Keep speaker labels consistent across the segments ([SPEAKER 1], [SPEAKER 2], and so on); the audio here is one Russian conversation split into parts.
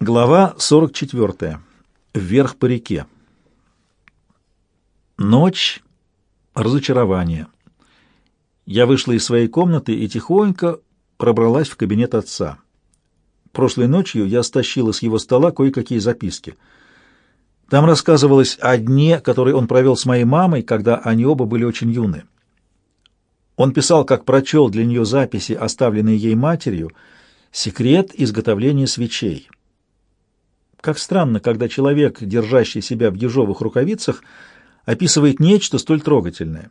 [SPEAKER 1] Глава 44. Вверх по реке. Ночь. Разочарование. Я вышла из своей комнаты и тихонько пробралась в кабинет отца. Прошлой ночью я стащила с его стола кое-какие записки. Там рассказывалось о дне, который он провел с моей мамой, когда они оба были очень юны. Он писал, как прочел для нее записи, оставленные ей матерью, секрет изготовления свечей. Как странно, когда человек, держащий себя в ежовых рукавицах, описывает нечто столь трогательное.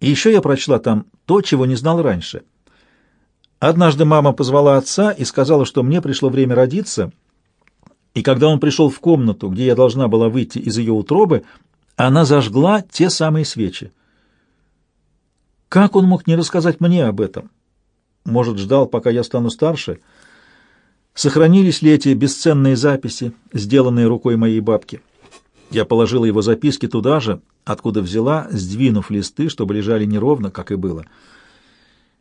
[SPEAKER 1] И еще я прочла там то, чего не знал раньше. Однажды мама позвала отца и сказала, что мне пришло время родиться, и когда он пришел в комнату, где я должна была выйти из ее утробы, она зажгла те самые свечи. Как он мог не рассказать мне об этом? Может, ждал, пока я стану старше — Сохранились ли эти бесценные записи, сделанные рукой моей бабки? Я положила его записки туда же, откуда взяла, сдвинув листы, чтобы лежали неровно, как и было.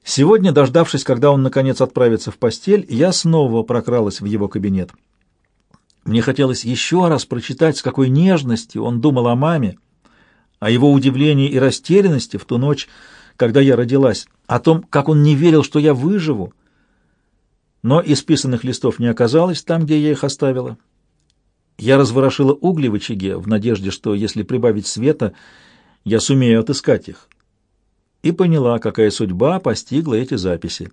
[SPEAKER 1] Сегодня, дождавшись, когда он наконец отправится в постель, я снова прокралась в его кабинет. Мне хотелось еще раз прочитать, с какой нежностью он думал о маме, о его удивлении и растерянности в ту ночь, когда я родилась, о том, как он не верил, что я выживу, но исписанных листов не оказалось там, где я их оставила. Я разворошила угли в очаге в надежде, что, если прибавить света, я сумею отыскать их. И поняла, какая судьба постигла эти записи.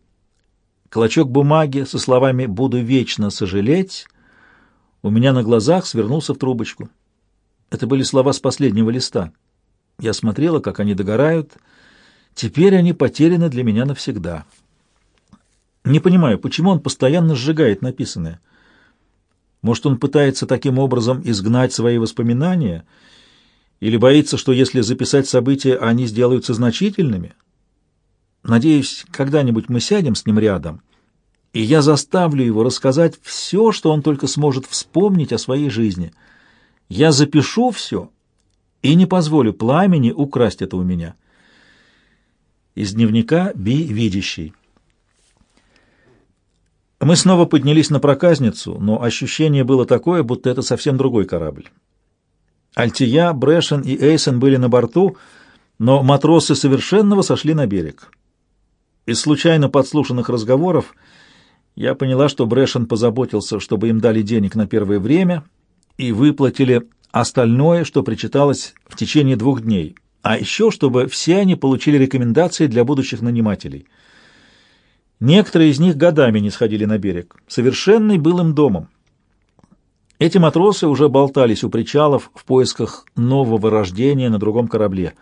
[SPEAKER 1] Клочок бумаги со словами «буду вечно сожалеть» у меня на глазах свернулся в трубочку. Это были слова с последнего листа. Я смотрела, как они догорают. Теперь они потеряны для меня навсегда». Не понимаю, почему он постоянно сжигает написанное. Может, он пытается таким образом изгнать свои воспоминания или боится, что если записать события, они сделаются значительными? Надеюсь, когда-нибудь мы сядем с ним рядом, и я заставлю его рассказать все, что он только сможет вспомнить о своей жизни. Я запишу все и не позволю пламени украсть это у меня. Из дневника Би Видящий. Мы снова поднялись на проказницу, но ощущение было такое, будто это совсем другой корабль. Альтия, Брэшен и Эйсен были на борту, но матросы совершенного сошли на берег. Из случайно подслушанных разговоров я поняла, что Брэшен позаботился, чтобы им дали денег на первое время и выплатили остальное, что причиталось в течение двух дней, а еще чтобы все они получили рекомендации для будущих нанимателей — Некоторые из них годами не сходили на берег. Совершенный был им домом. Эти матросы уже болтались у причалов в поисках нового рождения на другом корабле.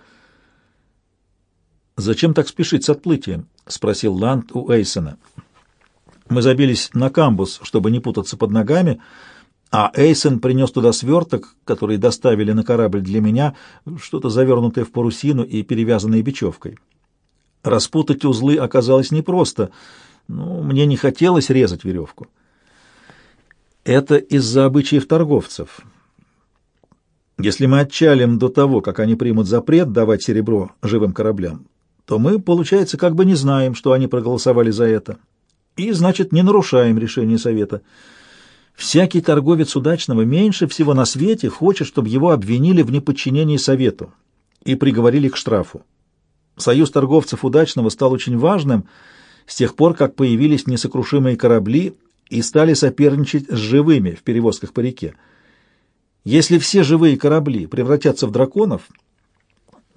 [SPEAKER 1] «Зачем так спешить с отплытием?» — спросил Ланд у Эйсона. Мы забились на камбус, чтобы не путаться под ногами, а Эйсон принес туда сверток, который доставили на корабль для меня, что-то завернутое в парусину и перевязанное бечевкой. Распутать узлы оказалось непросто, но мне не хотелось резать веревку. Это из-за обычаев торговцев. Если мы отчалим до того, как они примут запрет давать серебро живым кораблям, то мы, получается, как бы не знаем, что они проголосовали за это. И, значит, не нарушаем решение совета. Всякий торговец удачного меньше всего на свете хочет, чтобы его обвинили в неподчинении совету и приговорили к штрафу. Союз торговцев удачного стал очень важным с тех пор, как появились несокрушимые корабли и стали соперничать с живыми в перевозках по реке. Если все живые корабли превратятся в драконов,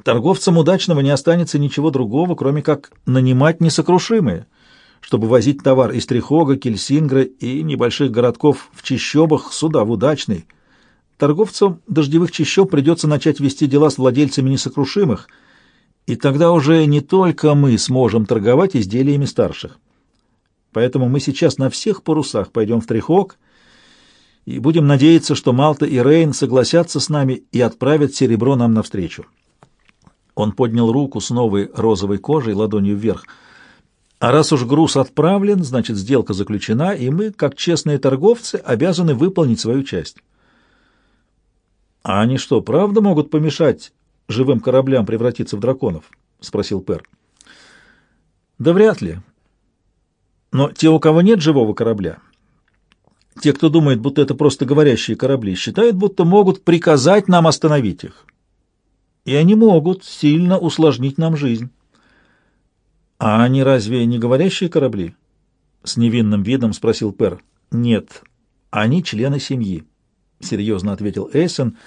[SPEAKER 1] торговцам удачного не останется ничего другого, кроме как нанимать несокрушимые, чтобы возить товар из Трихога, Кельсингра и небольших городков в чищобах сюда, в удачный. Торговцам дождевых чащоб придется начать вести дела с владельцами несокрушимых – и тогда уже не только мы сможем торговать изделиями старших. Поэтому мы сейчас на всех парусах пойдем в Трихок и будем надеяться, что Малта и Рейн согласятся с нами и отправят серебро нам навстречу. Он поднял руку с новой розовой кожей ладонью вверх. А раз уж груз отправлен, значит, сделка заключена, и мы, как честные торговцы, обязаны выполнить свою часть. А они что, правда могут помешать живым кораблям превратиться в драконов? — спросил Пер. — Да вряд ли. Но те, у кого нет живого корабля, Те, кто думает, будто это просто говорящие корабли, считают, будто могут приказать нам остановить их. И они могут сильно усложнить нам жизнь. А они разве не говорящие корабли? С невинным видом спросил Пер. Нет, они члены семьи, серьезно ответил Эйсон,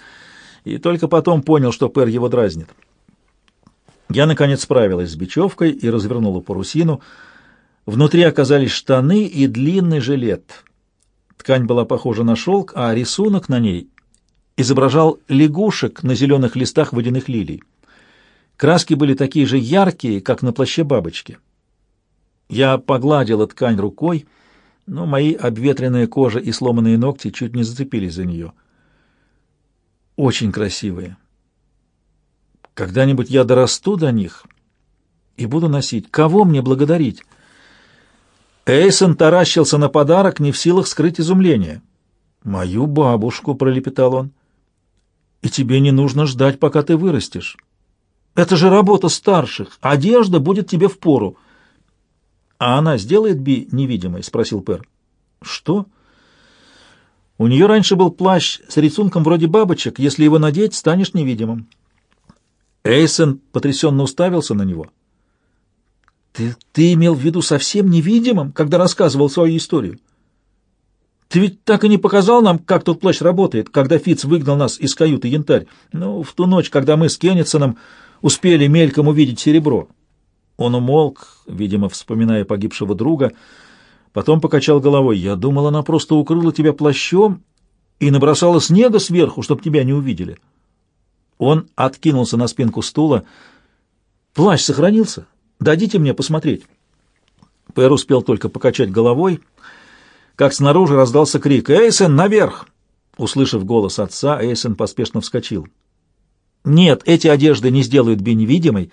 [SPEAKER 1] и только потом понял, что Пер его дразнит. Я, наконец, справилась с бечевкой и развернула парусину. Внутри оказались штаны и длинный жилет. Ткань была похожа на шелк, а рисунок на ней изображал лягушек на зеленых листах водяных лилий. Краски были такие же яркие, как на плаще бабочки. Я погладила ткань рукой, но мои обветренная кожа и сломанные ногти чуть не зацепились за нее. Очень красивые. Когда-нибудь я дорасту до них и буду носить. Кого мне благодарить? Эйсон таращился на подарок, не в силах скрыть изумление. «Мою бабушку», — пролепетал он. «И тебе не нужно ждать, пока ты вырастешь. Это же работа старших. Одежда будет тебе впору». «А она сделает Би невидимой?» — спросил Пер. «Что?» «У нее раньше был плащ с рисунком вроде бабочек. Если его надеть, станешь невидимым». Эйсон потрясенно уставился на него. Ты, ты имел в виду совсем невидимым, когда рассказывал свою историю? Ты ведь так и не показал нам, как тот плащ работает, когда Фиц выгнал нас из каюты Янтарь, ну, в ту ночь, когда мы с Кеннисоном успели мельком увидеть серебро. Он умолк, видимо, вспоминая погибшего друга, потом покачал головой. Я думал, она просто укрыла тебя плащом и набросала снега сверху, чтобы тебя не увидели. Он откинулся на спинку стула. Плащ сохранился? Дадите мне посмотреть». Пэр успел только покачать головой, как снаружи раздался крик «Эйсен, наверх!». Услышав голос отца, Эйсен поспешно вскочил. «Нет, эти одежды не сделают Би невидимой,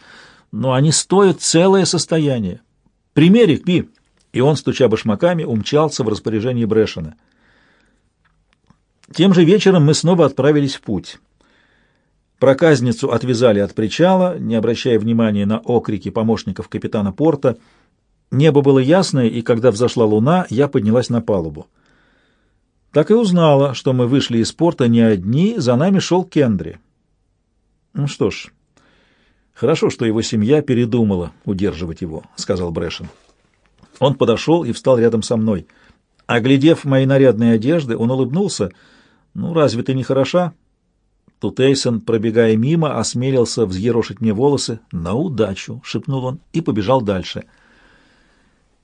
[SPEAKER 1] но они стоят целое состояние. Примерь их, Би!» И он, стуча башмаками, умчался в распоряжение Брэшена. Тем же вечером мы снова отправились в путь. Проказницу отвязали от причала, не обращая внимания на окрики помощников капитана порта. Небо было ясное, и когда взошла луна, я поднялась на палубу. Так и узнала, что мы вышли из порта не одни, за нами шел Кендри. Ну что ж, хорошо, что его семья передумала удерживать его, — сказал Брэшен. Он подошел и встал рядом со мной. Оглядев мои нарядные одежды, он улыбнулся. «Ну, разве ты не хороша?» Тут Эйсон, пробегая мимо, осмелился взъерошить мне волосы. «На удачу!» — шепнул он и побежал дальше.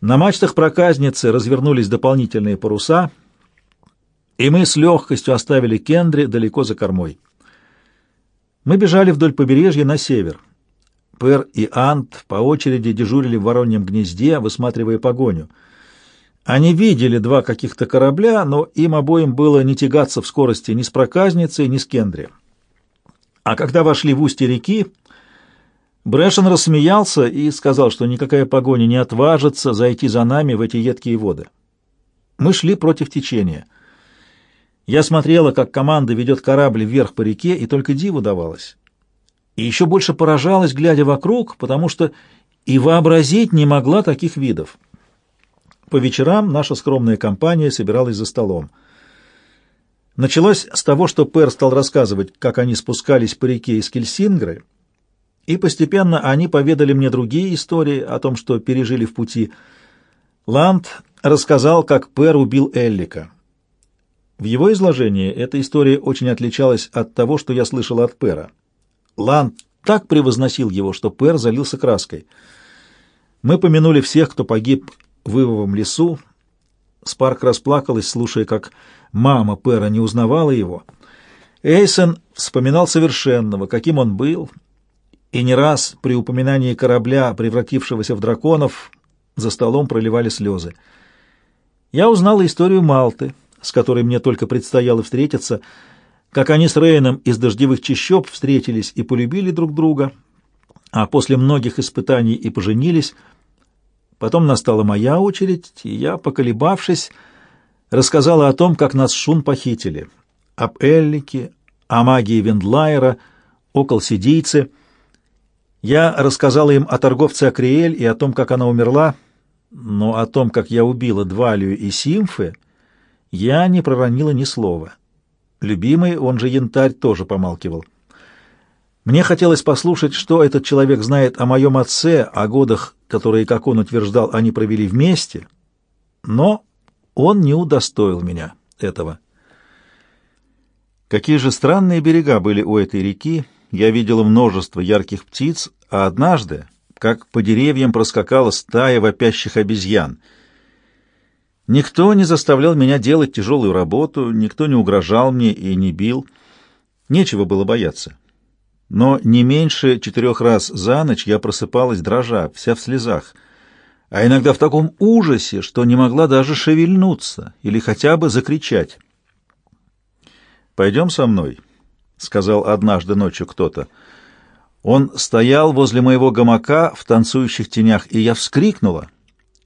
[SPEAKER 1] На мачтах проказницы развернулись дополнительные паруса, и мы с легкостью оставили Кендри далеко за кормой. Мы бежали вдоль побережья на север. Пер и Ант по очереди дежурили в вороньем гнезде, высматривая погоню. Они видели два каких-то корабля, но им обоим было не тягаться в скорости ни с проказницей, ни с Кендри. А когда вошли в устье реки, Брэшен рассмеялся и сказал, что никакая погоня не отважится зайти за нами в эти едкие воды. Мы шли против течения. Я смотрела, как команда ведет корабль вверх по реке, и только диву давалось. И еще больше поражалась, глядя вокруг, потому что и вообразить не могла таких видов. По вечерам наша скромная компания собиралась за столом. Началось с того, что Пер стал рассказывать, как они спускались по реке из Кельсингры, и постепенно они поведали мне другие истории о том, что пережили в пути. Ланд рассказал, как Пер убил Эллика. В его изложении эта история очень отличалась от того, что я слышал от Пера. Ланд так превозносил его, что Пер залился краской. Мы помянули всех, кто погиб в Ивовом лесу. Спарк расплакалась, слушая, как Мама Пэра не узнавала его. Эйсон вспоминал совершенного, каким он был, и не раз при упоминании корабля, превратившегося в драконов, за столом проливали слезы. Я узнала историю Малты, с которой мне только предстояло встретиться, как они с Рейном из дождевых чащоб встретились и полюбили друг друга, а после многих испытаний и поженились. Потом настала моя очередь, и я, поколебавшись, рассказала о том, как нас шун похитили, об Эллике, о магии Вендлайера, о колсидийце. Я рассказала им о торговце Акриэль и о том, как она умерла, но о том, как я убила Двалию и Симфы, Я не проронила ни слова. Любимый, он же янтарь, тоже помалкивал. Мне хотелось послушать, что этот человек знает о моем отце, о годах, которые, как он утверждал, они провели вместе, но он не удостоил меня этого. Какие же странные берега были у этой реки, я видела множество ярких птиц, а однажды, как по деревьям проскакала стая вопящих обезьян. Никто не заставлял меня делать тяжелую работу, никто не угрожал мне и не бил. Нечего было бояться. Но не меньше четырех раз за ночь я просыпалась дрожа, вся в слезах, а иногда в таком ужасе, что не могла даже шевельнуться или хотя бы закричать. «Пойдем со мной», — сказал однажды ночью кто-то. Он стоял возле моего гамака в танцующих тенях, и я вскрикнула,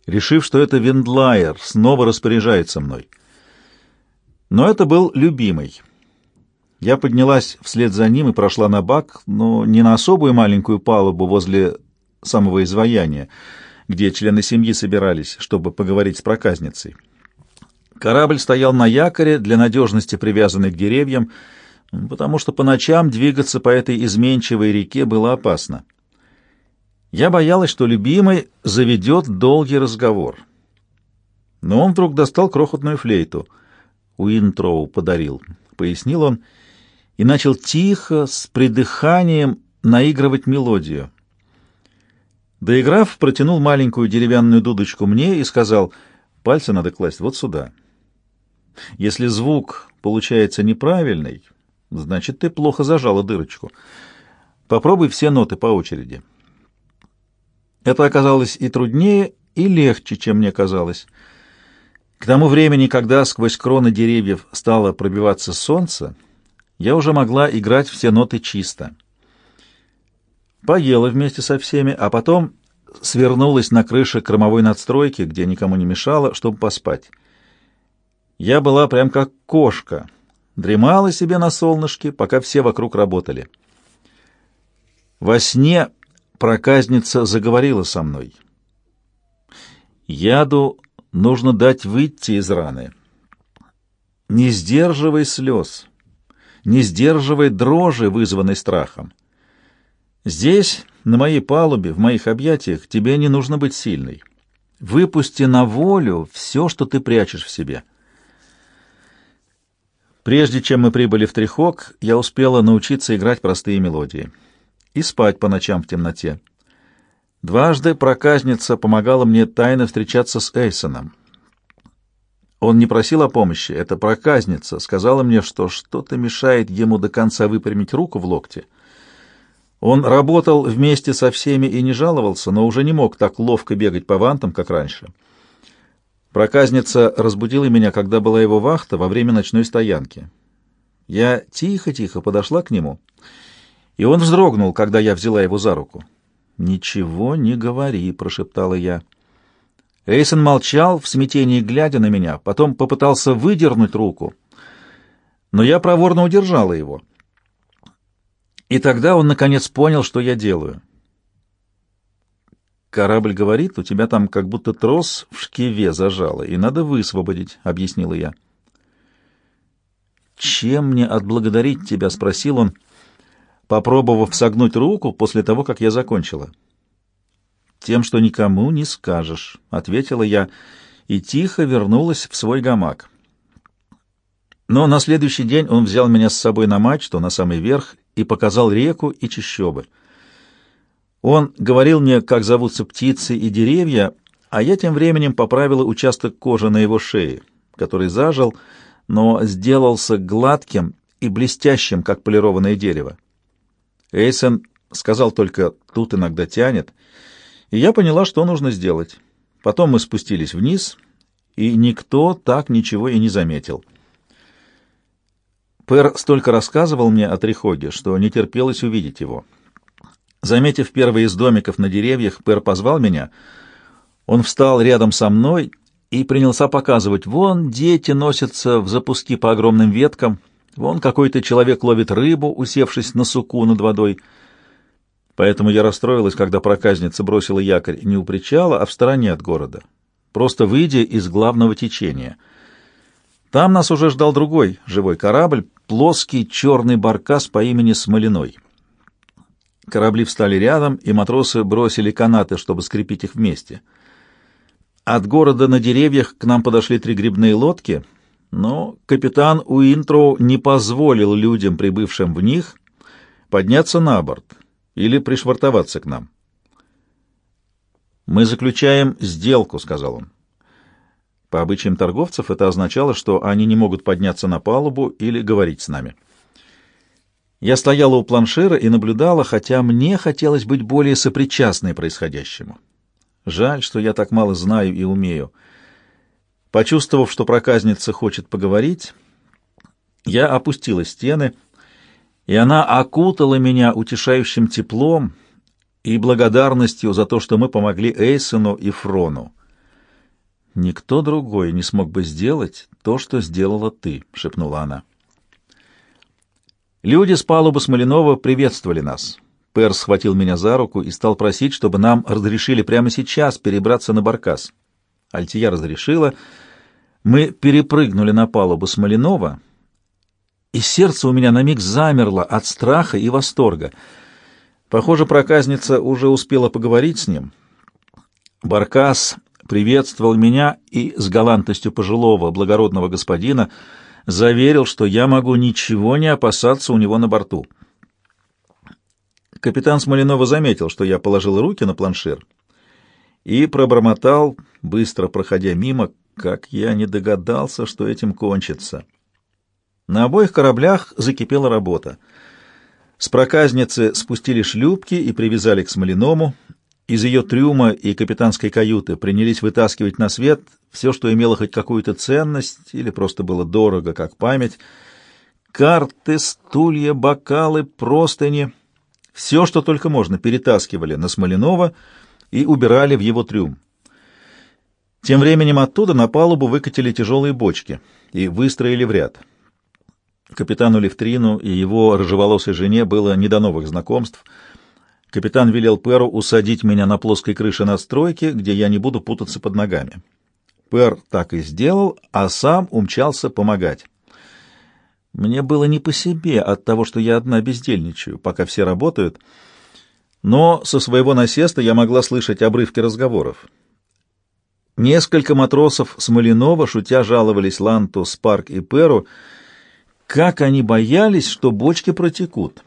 [SPEAKER 1] решив, что это Вендлайер снова распоряжается мной. Но это был любимый. Я поднялась вслед за ним и прошла на бак, но не на особую маленькую палубу возле самого изваяния, где члены семьи собирались, чтобы поговорить с проказницей. Корабль стоял на якоре, для надежности привязанный к деревьям, потому что по ночам двигаться по этой изменчивой реке было опасно. Я боялась, что любимый заведет долгий разговор. Но он вдруг достал крохотную флейту. Уинтроу подарил, — пояснил он, и начал тихо, с придыханием, наигрывать мелодию. Доиграв, протянул маленькую деревянную дудочку мне и сказал, «Пальцы надо класть вот сюда. Если звук получается неправильный, Значит, ты плохо зажала дырочку. Попробуй все ноты по очереди. Это оказалось и труднее, и легче, чем мне казалось. К тому времени, когда сквозь кроны деревьев стало пробиваться солнце, я уже могла играть все ноты чисто. Поела вместе со всеми, а потом свернулась на крыше кромовой надстройки, где никому не мешало, чтобы поспать. Я была прям как кошка — дремала себе на солнышке, пока все вокруг работали. Во сне проказница заговорила со мной. Яду нужно дать выйти из раны. Не сдерживай слез, не сдерживай дрожи, вызванной страхом. Здесь, на моей палубе, в моих объятиях, тебе не нужно быть сильной. Выпусти на волю все, что ты прячешь в себе. Прежде чем мы прибыли в Трихок, я успела научиться играть простые мелодии и спать по ночам в темноте. Дважды проказница помогала мне тайно встречаться с Эйсоном. Он не просил о помощи, эта проказница сказала мне, что что-то мешает ему до конца выпрямить руку в локте. Он работал вместе со всеми и не жаловался, но уже не мог так ловко бегать по вантам, как раньше. Проказница разбудила меня, когда была его вахта во время ночной стоянки. Я тихо-тихо подошла к нему, и он вздрогнул, когда я взяла его за руку. «Ничего не говори», — прошептала я. Эйсон молчал, в смятении глядя на меня, потом попытался выдернуть руку, но я проворно удержала его. И тогда он, наконец, понял, что я делаю. «Корабль говорит, у тебя там как будто трос в шкиве зажало, и надо высвободить», — объяснила я. «Чем мне отблагодарить тебя?» — спросил он, попробовав согнуть руку после того, как я закончила. «Тем, что никому не скажешь», — ответила я, и тихо вернулась в свой гамак. Но на следующий день он взял меня с собой на мачту, на самый верх, и показал реку и чащобы. Он говорил мне, как зовутся птицы и деревья, а я тем временем поправила участок кожи на его шее, который зажил, но сделался гладким и блестящим, как полированное дерево. Эйсон сказал только «тут иногда тянет», и я поняла, что нужно сделать. Потом мы спустились вниз, и никто так ничего и не заметил. Пэр столько рассказывал мне о Трихоге, что не терпелось увидеть его. Заметив первый из домиков на деревьях, Пэр позвал меня. Он встал рядом со мной и принялся показывать. Вон дети носятся в запуски по огромным веткам, вон какой-то человек ловит рыбу, усевшись на суку над водой. Поэтому я расстроилась, когда проказница бросила якорь не у причала, а в стороне от города, просто выйдя из главного течения. Там нас уже ждал другой живой корабль, плоский черный баркас по имени Смолиной. Корабли встали рядом, и матросы бросили канаты, чтобы скрепить их вместе. От города на деревьях к нам подошли три грибные лодки, но капитан Уинтроу не позволил людям, прибывшим в них, подняться на борт или пришвартоваться к нам. «Мы заключаем сделку», — сказал он. По обычаям торговцев это означало, что они не могут подняться на палубу или говорить с нами. Я стояла у планшира и наблюдала, хотя мне хотелось быть более сопричастной происходящему. Жаль, что я так мало знаю и умею. Почувствовав, что проказница хочет поговорить, я опустила стены, и она окутала меня утешающим теплом и благодарностью за то, что мы помогли Эйсону и Фрону. «Никто другой не смог бы сделать то, что сделала ты», — шепнула она. Люди с палубы Смоленова приветствовали нас. Пер схватил меня за руку и стал просить, чтобы нам разрешили прямо сейчас перебраться на баркас. Альтия разрешила. Мы перепрыгнули на палубу Смоленова, и сердце у меня на миг замерло от страха и восторга. Похоже, проказница уже успела поговорить с ним. Баркас приветствовал меня и с галантностью пожилого благородного господина — заверил, что я могу ничего не опасаться у него на борту. Капитан Смоленова заметил, что я положил руки на планшир и пробормотал, быстро проходя мимо, как я не догадался, что этим кончится. На обоих кораблях закипела работа. С проказницы спустили шлюпки и привязали к Смоленому, из ее трюма и капитанской каюты принялись вытаскивать на свет все, что имело хоть какую-то ценность или просто было дорого, как память. Карты, стулья, бокалы, простыни — все, что только можно, перетаскивали на Смоленова и убирали в его трюм. Тем временем оттуда на палубу выкатили тяжелые бочки и выстроили в ряд. Капитану Левтрину и его рыжеволосой жене было не до новых знакомств — Капитан велел Перу усадить меня на плоской крыше надстройки, где я не буду путаться под ногами. Пер так и сделал, а сам умчался помогать. Мне было не по себе от того, что я одна бездельничаю, пока все работают, но со своего насеста я могла слышать обрывки разговоров. Несколько матросов Смоленова, шутя, жаловались Ланту, Спарк и Перу, как они боялись, что бочки протекут.